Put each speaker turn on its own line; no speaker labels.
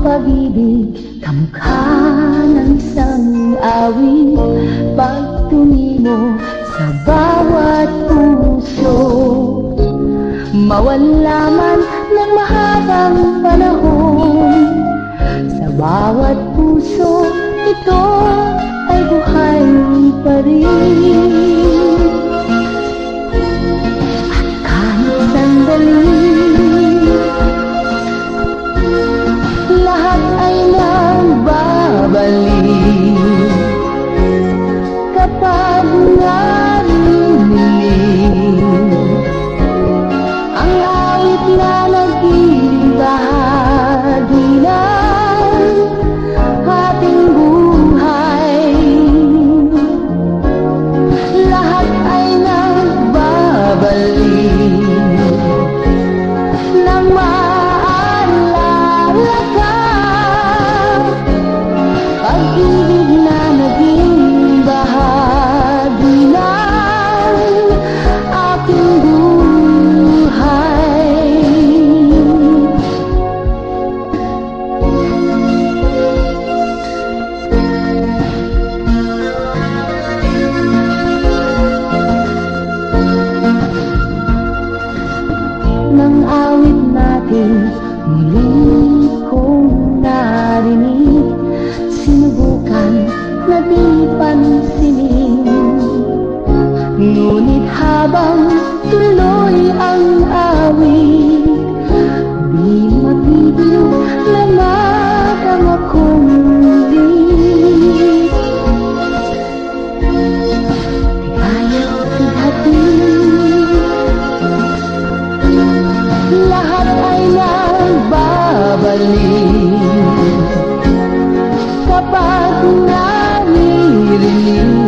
pag-ibig Kamukha ng isang awit Pagtungi mo sa bawat puso? Mawala man ng mahabang panahon. Sa bawat puso ito ay buhay pa rin habang tuloy ang awit? Di matitil na magang akong Lahat ay nagbabalik. Kapag naririnig